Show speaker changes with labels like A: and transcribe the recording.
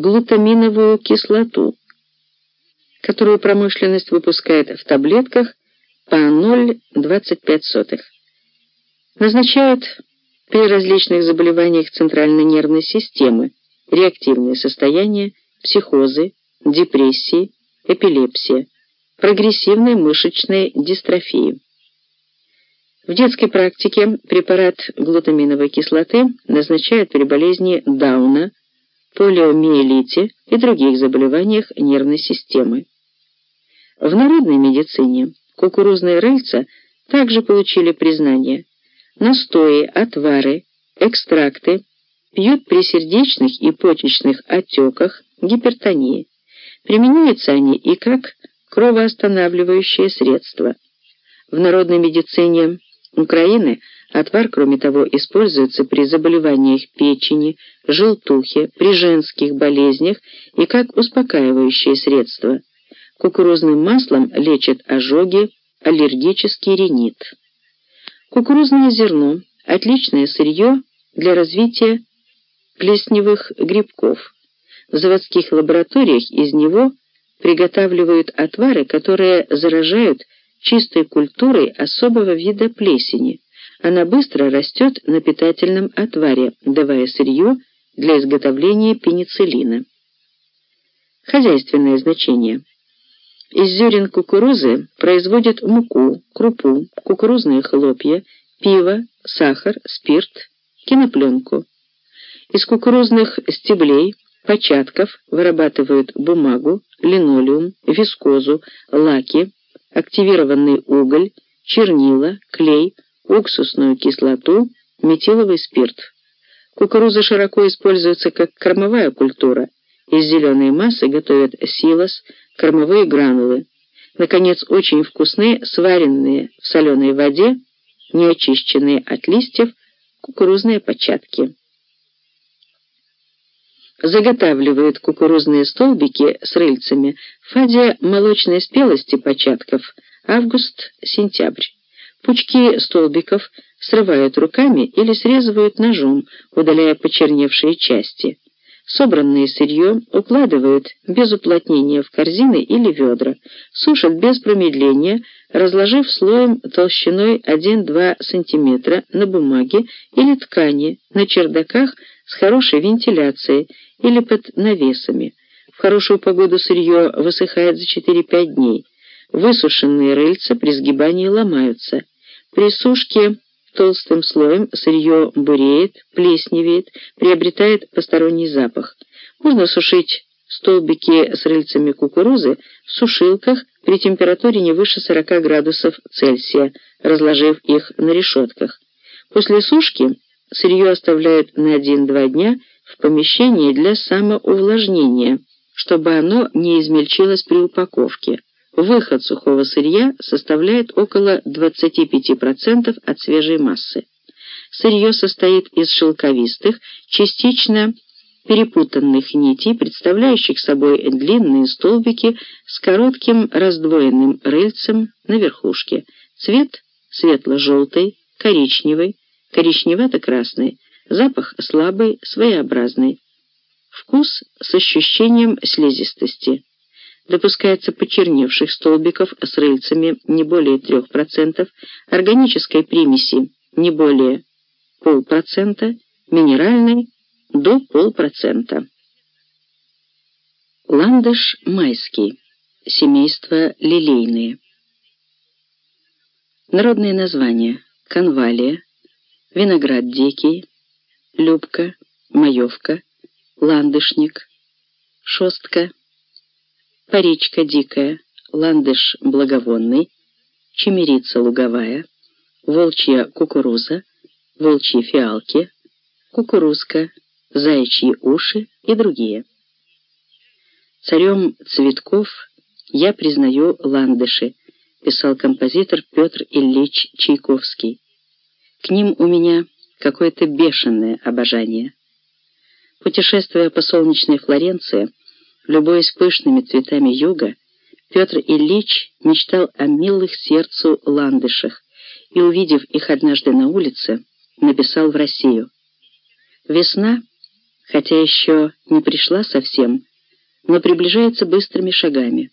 A: глутаминовую кислоту, которую промышленность выпускает в таблетках по 0,25. Назначают при различных заболеваниях центральной нервной системы, реактивные состояния, психозы, депрессии, эпилепсия, прогрессивной мышечной дистрофии. В детской практике препарат глутаминовой кислоты назначают при болезни Дауна, полиомиелите и других заболеваниях нервной системы. В народной медицине кукурузные рыльца также получили признание. Настои, отвары, экстракты пьют при сердечных и почечных отеках, гипертонии. Применяются они и как кровоостанавливающее средство. В народной медицине Украины отвар, кроме того, используется при заболеваниях печени, желтухе, при женских болезнях и как успокаивающее средство. Кукурузным маслом лечат ожоги, аллергический ринит. Кукурузное зерно – отличное сырье для развития плесневых грибков. В заводских лабораториях из него приготавливают отвары, которые заражают чистой культурой особого вида плесени. Она быстро растет на питательном отваре, давая сырье для изготовления пенициллина. Хозяйственное значение. Из зерен кукурузы производят муку, крупу, кукурузные хлопья, пиво, сахар, спирт, кинопленку. Из кукурузных стеблей, початков вырабатывают бумагу, линолеум, вискозу, лаки, активированный уголь, чернила, клей, уксусную кислоту, метиловый спирт. Кукуруза широко используется как кормовая культура. Из зеленой массы готовят силос, кормовые гранулы. Наконец, очень вкусные, сваренные в соленой воде, неочищенные от листьев, кукурузные початки заготавливают кукурузные столбики с рыльцами в фазе молочной спелости початков август-сентябрь. Пучки столбиков срывают руками или срезывают ножом, удаляя почерневшие части. Собранное сырье укладывают без уплотнения в корзины или ведра, сушат без промедления, разложив слоем толщиной 1-2 см на бумаге или ткани на чердаках с хорошей вентиляцией или под навесами. В хорошую погоду сырье высыхает за 4-5 дней. Высушенные рыльца при сгибании ломаются. При сушке толстым слоем сырье буреет, плесневеет, приобретает посторонний запах. Можно сушить столбики с рыльцами кукурузы в сушилках при температуре не выше 40 градусов Цельсия, разложив их на решетках. После сушки сырье оставляют на 1-2 дня в помещении для самоувлажнения, чтобы оно не измельчилось при упаковке. Выход сухого сырья составляет около 25% от свежей массы. Сырье состоит из шелковистых, частично перепутанных нитей, представляющих собой длинные столбики с коротким раздвоенным рыльцем на верхушке. Цвет светло-желтый, коричневый, коричневато-красный, Запах слабый, своеобразный. Вкус с ощущением слизистости. Допускается почерневших столбиков с рыльцами не более 3%, органической примеси не более полпроцента, минеральной до полпроцента. Ландыш майский. Семейство лилейные. Народные названия. Конвалия, виноград дикий, любка, маевка, ландышник, шостка, паричка дикая, ландыш благовонный, чемерица луговая, волчья кукуруза, волчьи фиалки, кукурузка, заячьи уши и другие. Царем цветков я признаю ландыши, писал композитор Петр Ильич Чайковский. К ним у меня какое-то бешеное обожание. Путешествуя по солнечной Флоренции, любуясь пышными цветами юга, Петр Ильич мечтал о милых сердцу ландышах и, увидев их однажды на улице, написал в Россию. «Весна хотя еще не пришла совсем, но приближается быстрыми шагами.